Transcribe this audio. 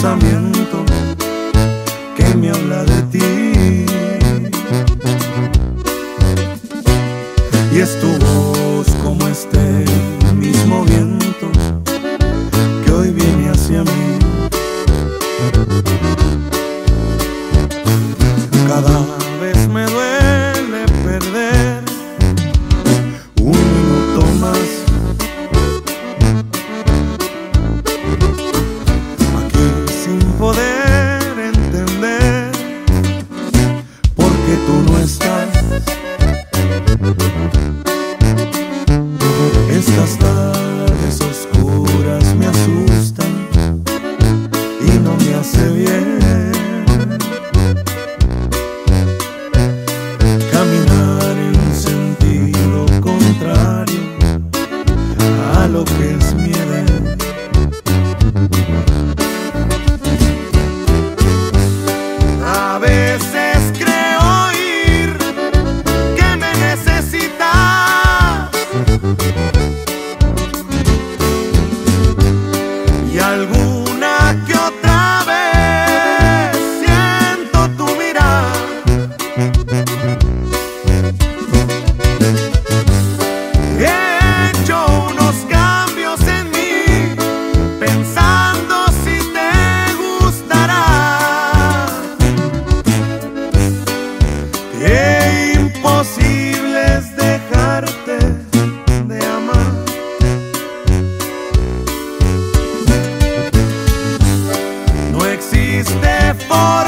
pensamiento que me habla de ti. Y es tu voz como este. Esas tardes oscuras me asustan y no me hace bien. Caminar en un sentido contrario a lo que es mi alguna que otra vez siento tu mirada for